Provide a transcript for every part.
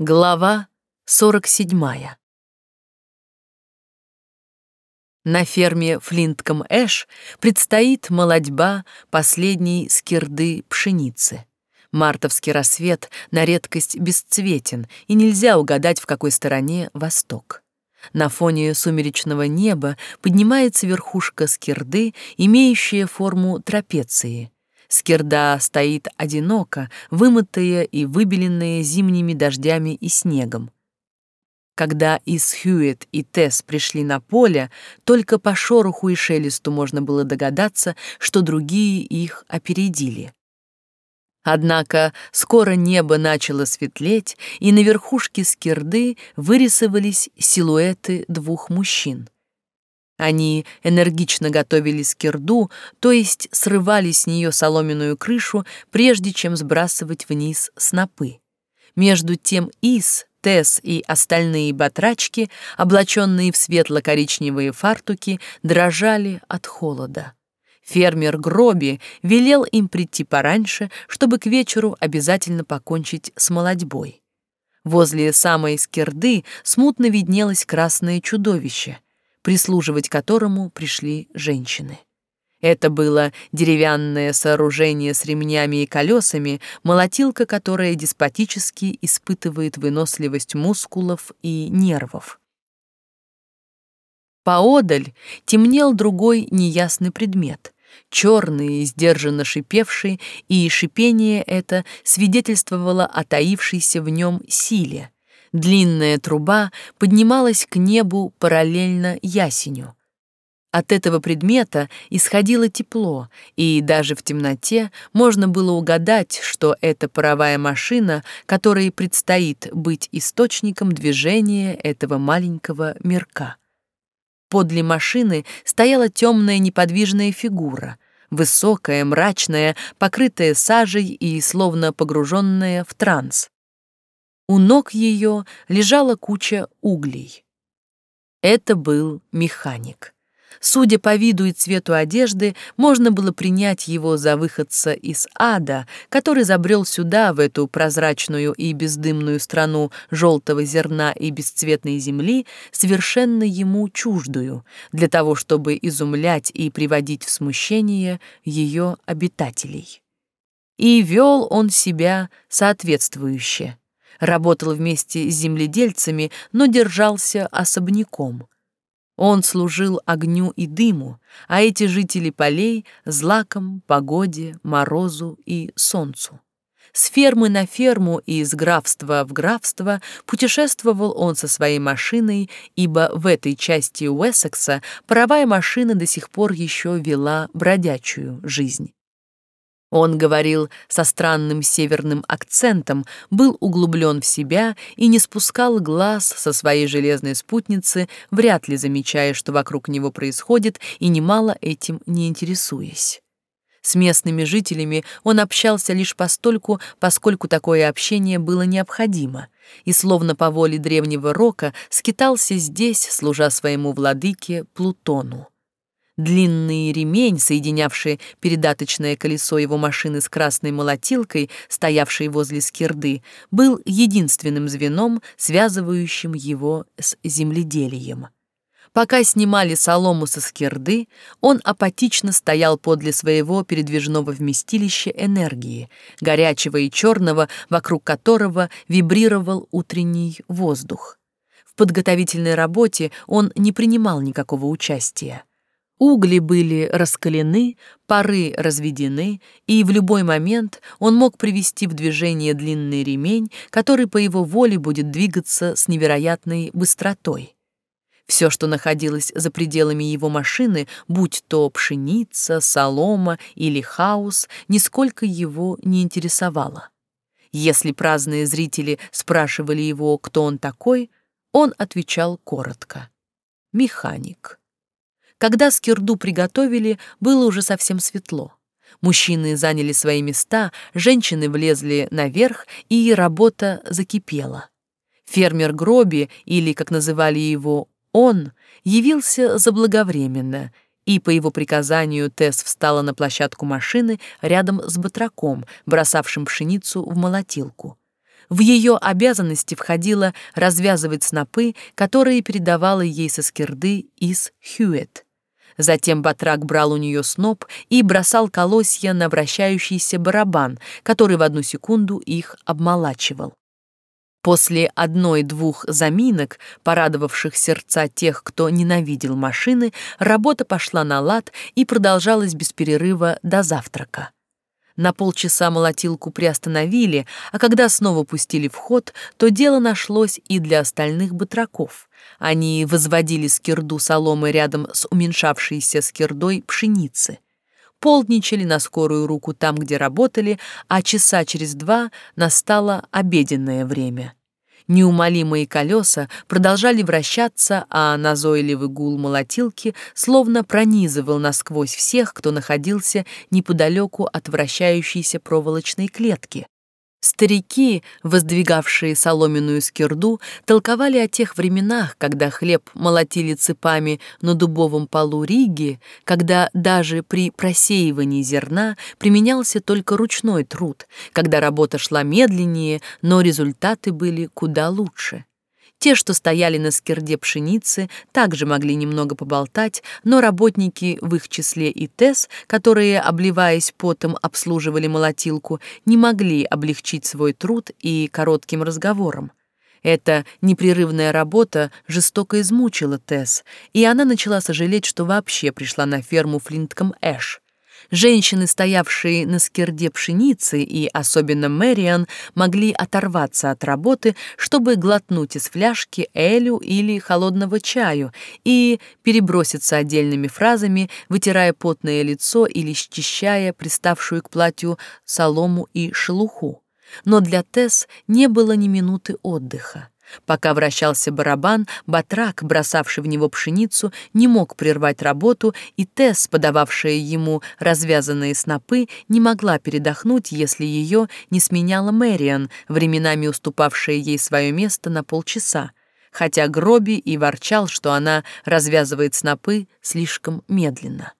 Глава 47. На ферме Флинтком Эш предстоит молодьба последней скирды пшеницы. Мартовский рассвет на редкость бесцветен, и нельзя угадать, в какой стороне восток. На фоне сумеречного неба поднимается верхушка скирды, имеющая форму трапеции — Скирда стоит одиноко, вымытая и выбеленная зимними дождями и снегом. Когда из Хьюет и Тесс пришли на поле, только по шороху и шелесту можно было догадаться, что другие их опередили. Однако скоро небо начало светлеть, и на верхушке скирды вырисовались силуэты двух мужчин — они энергично готовили скирду, то есть срывали с нее соломенную крышу, прежде чем сбрасывать вниз снопы. Между тем Ис, Тесс и остальные батрачки, облаченные в светло-коричневые фартуки, дрожали от холода. Фермер Гроби велел им прийти пораньше, чтобы к вечеру обязательно покончить с молодьбой. Возле самой скирды смутно виднелось красное чудовище — прислуживать которому пришли женщины. Это было деревянное сооружение с ремнями и колесами, молотилка, которая деспотически испытывает выносливость мускулов и нервов. Поодаль темнел другой неясный предмет, черный, сдержанно шипевший, и шипение это свидетельствовало о таившейся в нем силе — Длинная труба поднималась к небу параллельно ясеню. От этого предмета исходило тепло, и даже в темноте можно было угадать, что это паровая машина, которой предстоит быть источником движения этого маленького мирка. Подле машины стояла темная неподвижная фигура, высокая, мрачная, покрытая сажей и словно погруженная в транс. У ног ее лежала куча углей. Это был механик. Судя по виду и цвету одежды, можно было принять его за выходца из ада, который забрел сюда, в эту прозрачную и бездымную страну желтого зерна и бесцветной земли, совершенно ему чуждую, для того, чтобы изумлять и приводить в смущение ее обитателей. И вел он себя соответствующе работал вместе с земледельцами, но держался особняком. Он служил огню и дыму, а эти жители полей — злаком, погоде, морозу и солнцу. С фермы на ферму и из графства в графство путешествовал он со своей машиной, ибо в этой части Уэссекса паровая машина до сих пор еще вела бродячую жизнь. Он говорил со странным северным акцентом, был углублен в себя и не спускал глаз со своей железной спутницы, вряд ли замечая, что вокруг него происходит, и немало этим не интересуясь. С местными жителями он общался лишь постольку, поскольку такое общение было необходимо, и словно по воле древнего рока скитался здесь, служа своему владыке Плутону. Длинный ремень, соединявший передаточное колесо его машины с красной молотилкой, стоявшей возле скирды, был единственным звеном, связывающим его с земледелием. Пока снимали солому со скирды, он апатично стоял подле своего передвижного вместилища энергии, горячего и черного, вокруг которого вибрировал утренний воздух. В подготовительной работе он не принимал никакого участия. Угли были раскалены, пары разведены, и в любой момент он мог привести в движение длинный ремень, который по его воле будет двигаться с невероятной быстротой. Все, что находилось за пределами его машины, будь то пшеница, солома или хаос, нисколько его не интересовало. Если праздные зрители спрашивали его, кто он такой, он отвечал коротко. «Механик». Когда скирду приготовили, было уже совсем светло. Мужчины заняли свои места, женщины влезли наверх, и работа закипела. Фермер Гроби, или, как называли его, он, явился заблаговременно, и по его приказанию Тесс встала на площадку машины рядом с батраком, бросавшим пшеницу в молотилку. В ее обязанности входило развязывать снопы, которые передавала ей со скирды из Хьюет. Затем батрак брал у нее сноп и бросал колосья на вращающийся барабан, который в одну секунду их обмолачивал. После одной-двух заминок, порадовавших сердца тех, кто ненавидел машины, работа пошла на лад и продолжалась без перерыва до завтрака. На полчаса молотилку приостановили, а когда снова пустили в ход, то дело нашлось и для остальных батраков. Они возводили скирду соломы рядом с уменьшавшейся скирдой пшеницы. Полдничали на скорую руку там, где работали, а часа через два настало обеденное время. Неумолимые колеса продолжали вращаться, а назойливый гул молотилки словно пронизывал насквозь всех, кто находился неподалеку от вращающейся проволочной клетки. Старики, воздвигавшие соломенную скирду, толковали о тех временах, когда хлеб молотили цепами на дубовом полу Риги, когда даже при просеивании зерна применялся только ручной труд, когда работа шла медленнее, но результаты были куда лучше. Те, что стояли на скирде пшеницы, также могли немного поболтать, но работники, в их числе и ТЭС, которые, обливаясь потом, обслуживали молотилку, не могли облегчить свой труд и коротким разговором. Эта непрерывная работа жестоко измучила Тесс, и она начала сожалеть, что вообще пришла на ферму Флинтком Эш. Женщины, стоявшие на скирде пшеницы, и особенно Мэриан, могли оторваться от работы, чтобы глотнуть из фляжки элю или холодного чаю и переброситься отдельными фразами, вытирая потное лицо или счищая приставшую к платью солому и шелуху. Но для Тесс не было ни минуты отдыха. Пока вращался барабан, батрак, бросавший в него пшеницу, не мог прервать работу, и Тесс, подававшая ему развязанные снопы, не могла передохнуть, если ее не сменяла Мэриан, временами уступавшая ей свое место на полчаса, хотя Гроби и ворчал, что она развязывает снопы слишком медленно.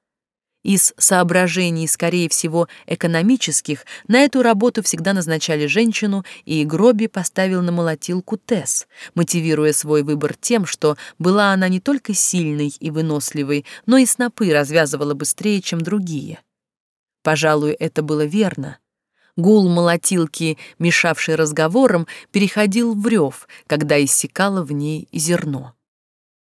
Из соображений, скорее всего, экономических, на эту работу всегда назначали женщину, и Гроби поставил на молотилку Тесс, мотивируя свой выбор тем, что была она не только сильной и выносливой, но и снопы развязывала быстрее, чем другие. Пожалуй, это было верно. Гул молотилки, мешавший разговорам, переходил в рев, когда иссякало в ней зерно.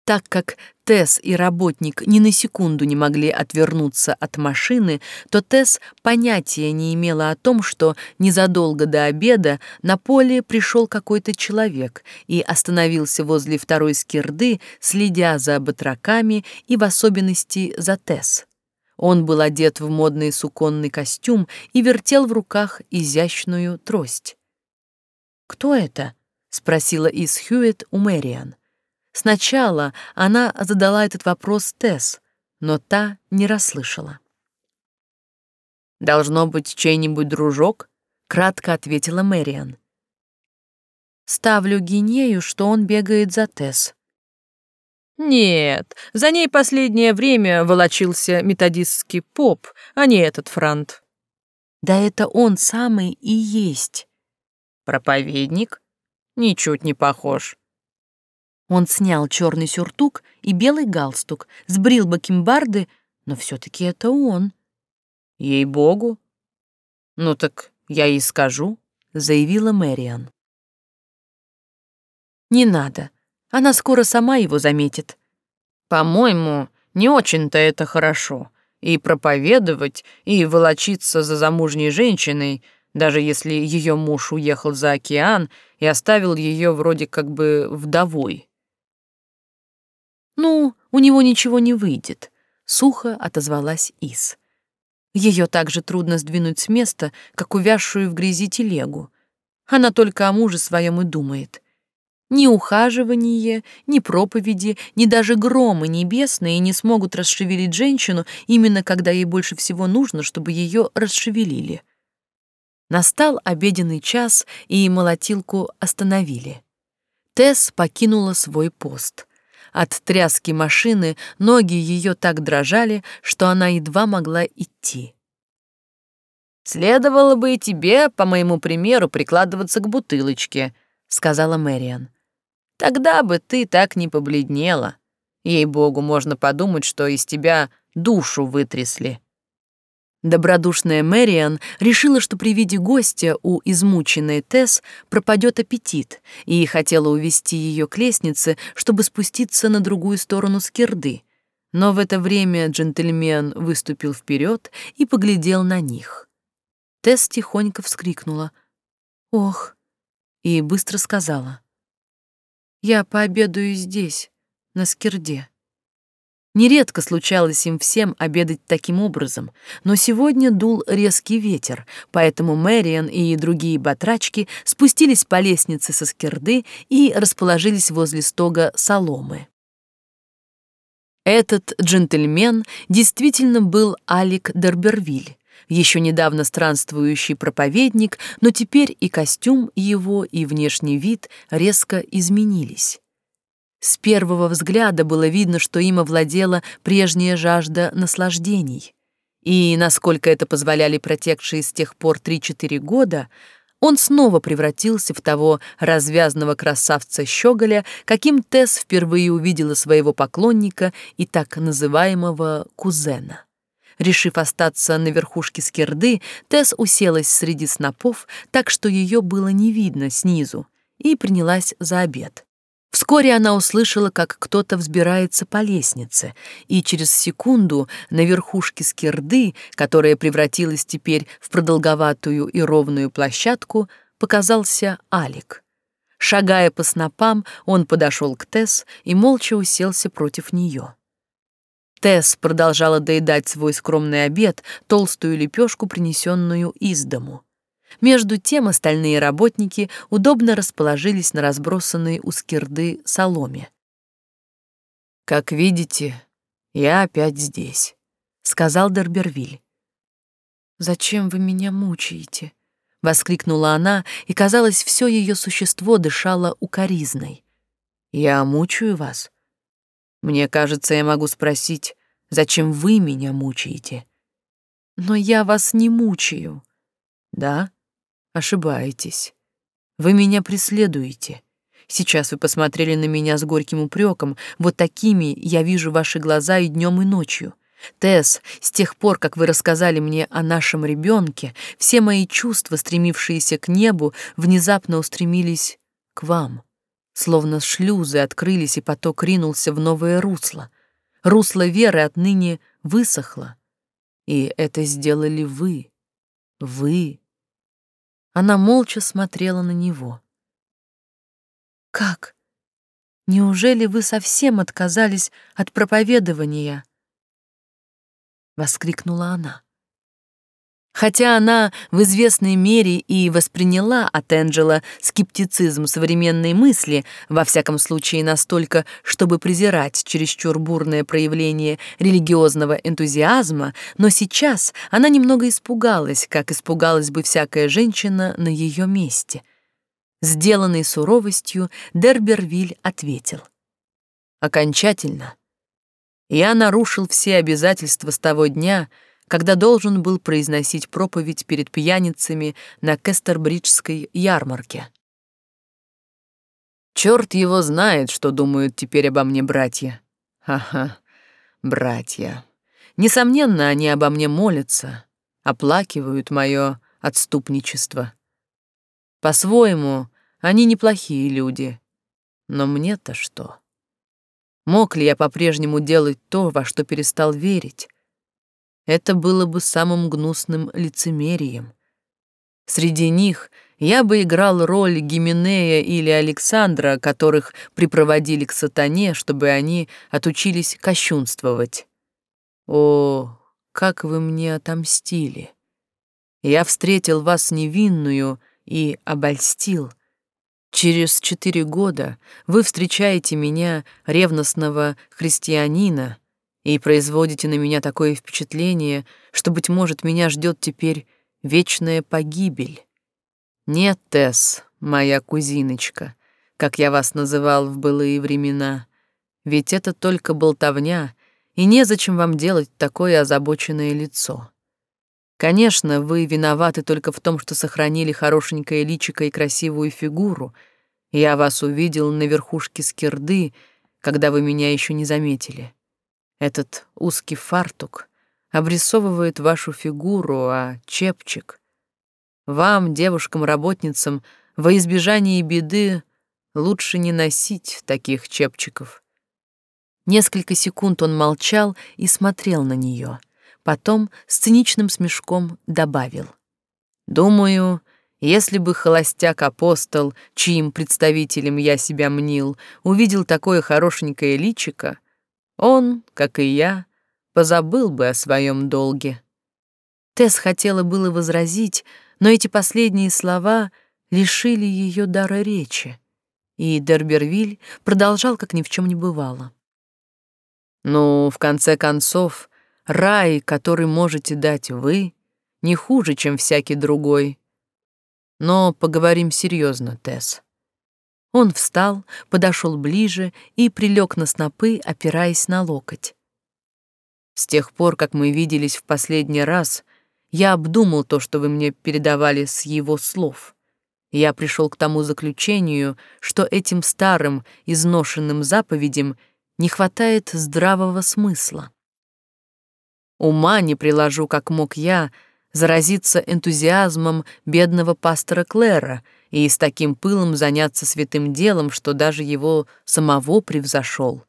Так как Тесс и работник ни на секунду не могли отвернуться от машины, то Тесс понятия не имела о том, что незадолго до обеда на поле пришел какой-то человек и остановился возле второй скирды, следя за батраками и в особенности за Тесс. Он был одет в модный суконный костюм и вертел в руках изящную трость. «Кто это?» — спросила Ис Хьюитт у Мэриан. Сначала она задала этот вопрос Тесс, но та не расслышала. «Должно быть чей-нибудь дружок?» — кратко ответила Мэриан. «Ставлю Гинею, что он бегает за Тесс». «Нет, за ней последнее время волочился методистский поп, а не этот франт». «Да это он самый и есть». «Проповедник? Ничуть не похож. Он снял черный сюртук и белый галстук, сбрил бакенбарды, но все-таки это он. Ей-богу. Ну так я и скажу, заявила Мэриан. Не надо, она скоро сама его заметит. По-моему, не очень-то это хорошо. И проповедовать, и волочиться за замужней женщиной, даже если ее муж уехал за океан и оставил ее вроде как бы вдовой. «Ну, у него ничего не выйдет», — сухо отозвалась Ис. Ее так же трудно сдвинуть с места, как увязшую в грязи телегу. Она только о муже своем и думает. Ни ухаживание, ни проповеди, ни даже громы небесные не смогут расшевелить женщину именно когда ей больше всего нужно, чтобы ее расшевелили. Настал обеденный час, и молотилку остановили. Тесс покинула свой пост. От тряски машины ноги ее так дрожали, что она едва могла идти. Следовало бы и тебе, по моему примеру, прикладываться к бутылочке, сказала Мэриан. Тогда бы ты так не побледнела. Ей-богу, можно подумать, что из тебя душу вытрясли. Добродушная Мэриан решила, что при виде гостя у измученной Тесс пропадет аппетит, и хотела увести ее к лестнице, чтобы спуститься на другую сторону скирды. Но в это время джентльмен выступил вперед и поглядел на них. Тесс тихонько вскрикнула «Ох!» и быстро сказала «Я пообедаю здесь, на скирде». Нередко случалось им всем обедать таким образом, но сегодня дул резкий ветер, поэтому Мэриан и другие батрачки спустились по лестнице со скирды и расположились возле стога соломы. Этот джентльмен действительно был Алик Дербервиль, еще недавно странствующий проповедник, но теперь и костюм его, и внешний вид резко изменились. С первого взгляда было видно, что им овладела прежняя жажда наслаждений. И, насколько это позволяли протекшие с тех пор 3-4 года, он снова превратился в того развязного красавца Щеголя, каким Тесс впервые увидела своего поклонника и так называемого кузена. Решив остаться на верхушке скирды, Тесс уселась среди снопов, так что ее было не видно снизу, и принялась за обед. Вскоре она услышала, как кто-то взбирается по лестнице, и через секунду на верхушке скирды, которая превратилась теперь в продолговатую и ровную площадку, показался Алик. Шагая по снопам, он подошел к Тесс и молча уселся против нее. Тесс продолжала доедать свой скромный обед, толстую лепешку, принесенную из дому. Между тем остальные работники удобно расположились на разбросанной у скирды соломе. «Как видите, я опять здесь», — сказал Дербервиль. «Зачем вы меня мучаете?» — воскликнула она, и, казалось, все ее существо дышало укоризной. «Я мучаю вас? Мне кажется, я могу спросить, зачем вы меня мучаете?» «Но я вас не мучаю». «Да?» Ошибаетесь. Вы меня преследуете. Сейчас вы посмотрели на меня с горьким упреком. Вот такими я вижу ваши глаза и днем, и ночью. Тесс, с тех пор, как вы рассказали мне о нашем ребенке, все мои чувства, стремившиеся к небу, внезапно устремились к вам. Словно шлюзы открылись, и поток ринулся в новое русло. Русло веры отныне высохло. И это сделали вы. Вы. Она молча смотрела на него. «Как? Неужели вы совсем отказались от проповедования?» — воскликнула она. Хотя она в известной мере и восприняла от Энджела скептицизм современной мысли, во всяком случае настолько, чтобы презирать чересчур бурное проявление религиозного энтузиазма, но сейчас она немного испугалась, как испугалась бы всякая женщина на ее месте. Сделанной суровостью, Дербервиль ответил. «Окончательно. Я нарушил все обязательства с того дня, когда должен был произносить проповедь перед пьяницами на Кестербриджской ярмарке. Черт его знает, что думают теперь обо мне братья. Ага, братья. Несомненно, они обо мне молятся, оплакивают мое отступничество. По-своему, они неплохие люди. Но мне-то что? Мог ли я по-прежнему делать то, во что перестал верить? Это было бы самым гнусным лицемерием. Среди них я бы играл роль Гименея или Александра, которых припроводили к сатане, чтобы они отучились кощунствовать. О, как вы мне отомстили! Я встретил вас невинную и обольстил. Через четыре года вы встречаете меня, ревностного христианина, и производите на меня такое впечатление, что, быть может, меня ждет теперь вечная погибель. Нет, Тесс, моя кузиночка, как я вас называл в былые времена, ведь это только болтовня, и незачем вам делать такое озабоченное лицо. Конечно, вы виноваты только в том, что сохранили хорошенькое личико и красивую фигуру. Я вас увидел на верхушке скирды, когда вы меня еще не заметили. Этот узкий фартук обрисовывает вашу фигуру, а чепчик... Вам, девушкам-работницам, во избежание беды лучше не носить таких чепчиков. Несколько секунд он молчал и смотрел на нее. Потом с циничным смешком добавил. «Думаю, если бы холостяк-апостол, чьим представителем я себя мнил, увидел такое хорошенькое личико, он, как и я, позабыл бы о своем долге». Тесс хотела было возразить, но эти последние слова лишили ее дара речи, и Дербервиль продолжал, как ни в чем не бывало. «Ну, в конце концов, Рай, который можете дать вы, не хуже, чем всякий другой. Но поговорим серьезно, Тесс. Он встал, подошел ближе и прилег на снопы, опираясь на локоть. С тех пор, как мы виделись в последний раз, я обдумал то, что вы мне передавали с его слов. Я пришел к тому заключению, что этим старым, изношенным заповедям не хватает здравого смысла. Ума не приложу, как мог я, заразиться энтузиазмом бедного пастора Клэра и с таким пылом заняться святым делом, что даже его самого превзошел.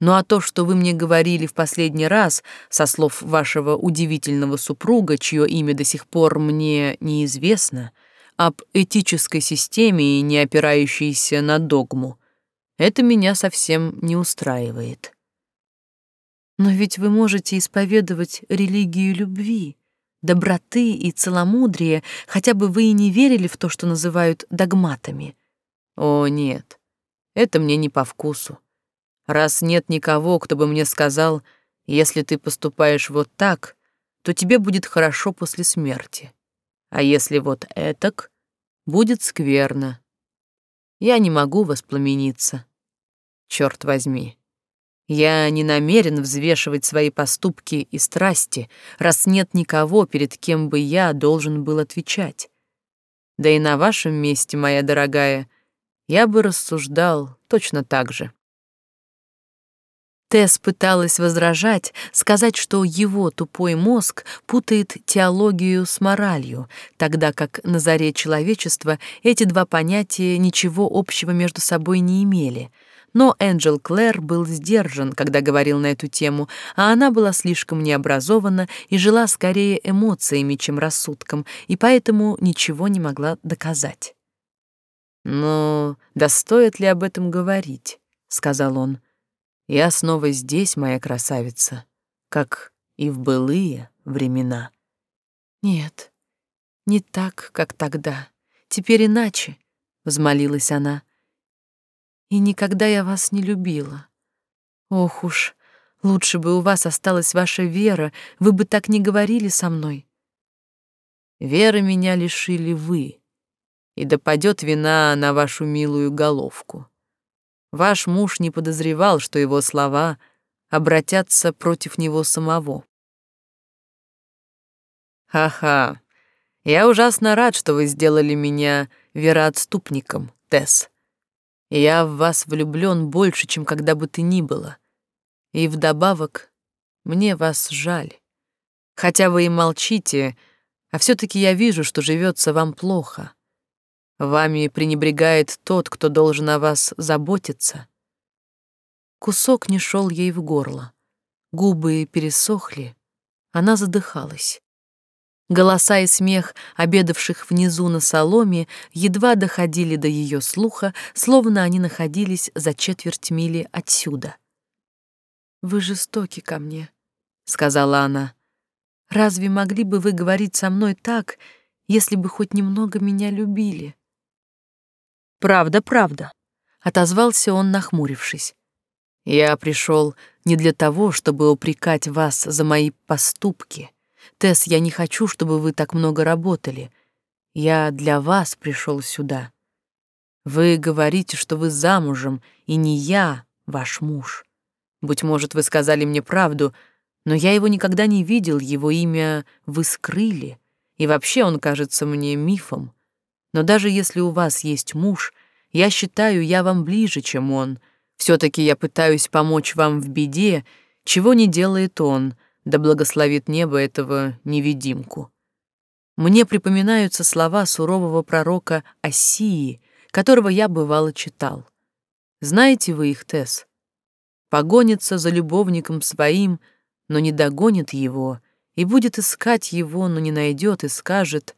Ну а то, что вы мне говорили в последний раз, со слов вашего удивительного супруга, чье имя до сих пор мне неизвестно, об этической системе, не опирающейся на догму, это меня совсем не устраивает. Но ведь вы можете исповедовать религию любви, доброты и целомудрия, хотя бы вы и не верили в то, что называют догматами. О, нет, это мне не по вкусу. Раз нет никого, кто бы мне сказал, если ты поступаешь вот так, то тебе будет хорошо после смерти. А если вот этак, будет скверно. Я не могу воспламениться. Черт возьми. Я не намерен взвешивать свои поступки и страсти, раз нет никого, перед кем бы я должен был отвечать. Да и на вашем месте, моя дорогая, я бы рассуждал точно так же. Тесс пыталась возражать, сказать, что его тупой мозг путает теологию с моралью, тогда как на заре человечества эти два понятия ничего общего между собой не имели — но Энджел Клэр был сдержан, когда говорил на эту тему, а она была слишком необразована и жила скорее эмоциями, чем рассудком, и поэтому ничего не могла доказать. «Но да стоит ли об этом говорить?» — сказал он. «Я снова здесь, моя красавица, как и в былые времена». «Нет, не так, как тогда. Теперь иначе», — взмолилась она и никогда я вас не любила. Ох уж, лучше бы у вас осталась ваша вера, вы бы так не говорили со мной. Веры меня лишили вы, и да падет вина на вашу милую головку. Ваш муж не подозревал, что его слова обратятся против него самого. Ха-ха, я ужасно рад, что вы сделали меня вероотступником, Тесс. Я в вас влюблён больше, чем когда бы ты ни было. И вдобавок мне вас жаль. Хотя вы и молчите, а все таки я вижу, что живется вам плохо. Вами пренебрегает тот, кто должен о вас заботиться. Кусок не шел ей в горло. Губы пересохли, она задыхалась. Голоса и смех обедавших внизу на соломе едва доходили до ее слуха, словно они находились за четверть мили отсюда. «Вы жестоки ко мне», — сказала она. «Разве могли бы вы говорить со мной так, если бы хоть немного меня любили?» «Правда, правда», — отозвался он, нахмурившись. «Я пришел не для того, чтобы упрекать вас за мои поступки». Тесс, я не хочу, чтобы вы так много работали. Я для вас пришел сюда. Вы говорите, что вы замужем, и не я, ваш муж. Быть может, вы сказали мне правду, Но я его никогда не видел, его имя вы скрыли, и вообще он кажется мне мифом. Но даже если у вас есть муж, я считаю, я вам ближе, чем он. все таки я пытаюсь помочь вам в беде, чего не делает он, да благословит небо этого невидимку. Мне припоминаются слова сурового пророка Осии, которого я бывало читал. Знаете вы их, Тесс? Погонится за любовником своим, но не догонит его, и будет искать его, но не найдет, и скажет,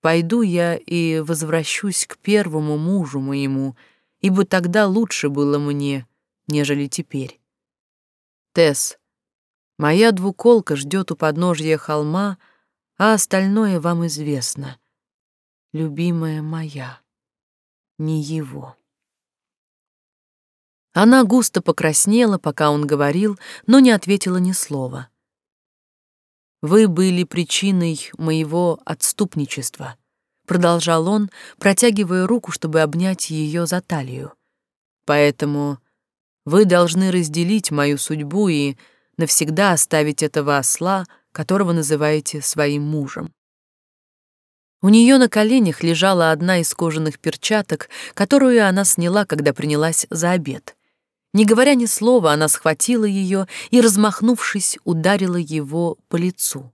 «Пойду я и возвращусь к первому мужу моему, ибо тогда лучше было мне, нежели теперь». Тесс, моя двуколка ждет у подножья холма, а остальное вам известно. Любимая моя, не его. Она густо покраснела, пока он говорил, но не ответила ни слова. «Вы были причиной моего отступничества», — продолжал он, протягивая руку, чтобы обнять ее за талию. «Поэтому вы должны разделить мою судьбу и навсегда оставить этого осла, которого называете своим мужем. У нее на коленях лежала одна из кожаных перчаток, которую она сняла, когда принялась за обед. Не говоря ни слова, она схватила ее и, размахнувшись, ударила его по лицу.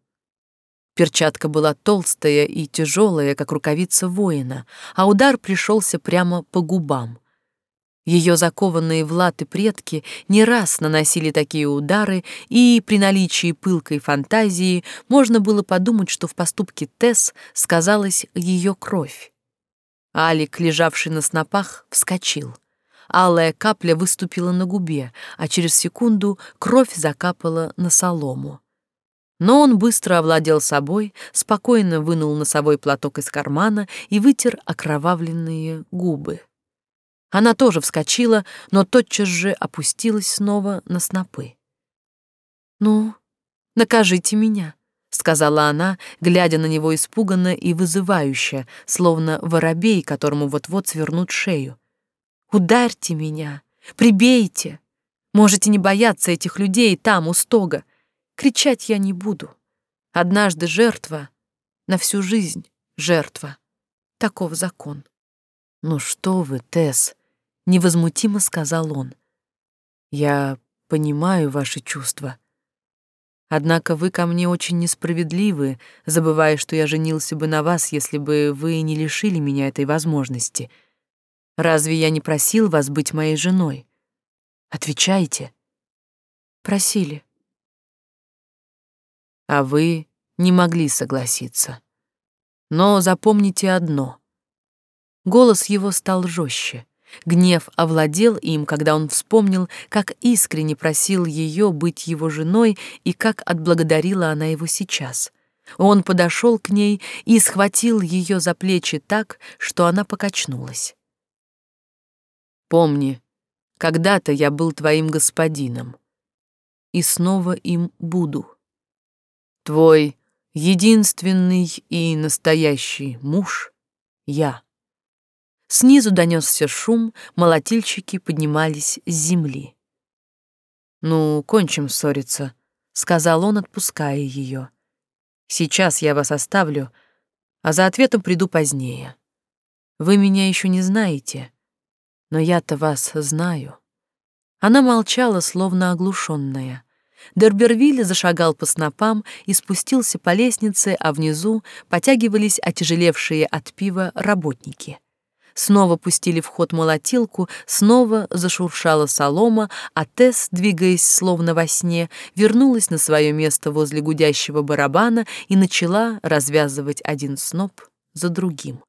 Перчатка была толстая и тяжелая, как рукавица воина, а удар пришелся прямо по губам. Ее закованные в латы предки не раз наносили такие удары, и при наличии пылкой фантазии можно было подумать, что в поступке Тесс сказалась ее кровь. Алик, лежавший на снопах, вскочил. Алая капля выступила на губе, а через секунду кровь закапала на солому. Но он быстро овладел собой, спокойно вынул носовой платок из кармана и вытер окровавленные губы. Она тоже вскочила, но тотчас же опустилась снова на снопы. «Ну, накажите меня», — сказала она, глядя на него испуганно и вызывающе, словно воробей, которому вот-вот свернут шею. «Ударьте меня, прибейте. Можете не бояться этих людей там, у стога. Кричать я не буду. Однажды жертва, на всю жизнь жертва. Таков закон». «Ну что вы, Тесс», невозмутимо сказал он. Я понимаю ваши чувства. Однако вы ко мне очень несправедливы, забывая, что я женился бы на вас, если бы вы не лишили меня этой возможности. Разве я не просил вас быть моей женой? Отвечайте. Просили. А вы не могли согласиться. Но запомните одно. Голос его стал жестче. Гнев овладел им, когда он вспомнил, как искренне просил ее быть его женой и как отблагодарила она его сейчас. Он подошел к ней и схватил ее за плечи так, что она покачнулась. «Помни, когда-то я был твоим господином, и снова им буду. Твой единственный и настоящий муж — я». Снизу донесся шум, молотильщики поднимались с земли. «Ну, кончим ссориться», — сказал он, отпуская ее. «Сейчас я вас оставлю, а за ответом приду позднее. Вы меня еще не знаете, но я-то вас знаю». Она молчала, словно оглушенная. Дербервиль зашагал по снопам и спустился по лестнице, а внизу потягивались отяжелевшие от пива работники — Снова пустили в ход молотилку, снова зашуршала солома, а Тесс, двигаясь словно во сне, вернулась на свое место возле гудящего барабана и начала развязывать один сноп за другим.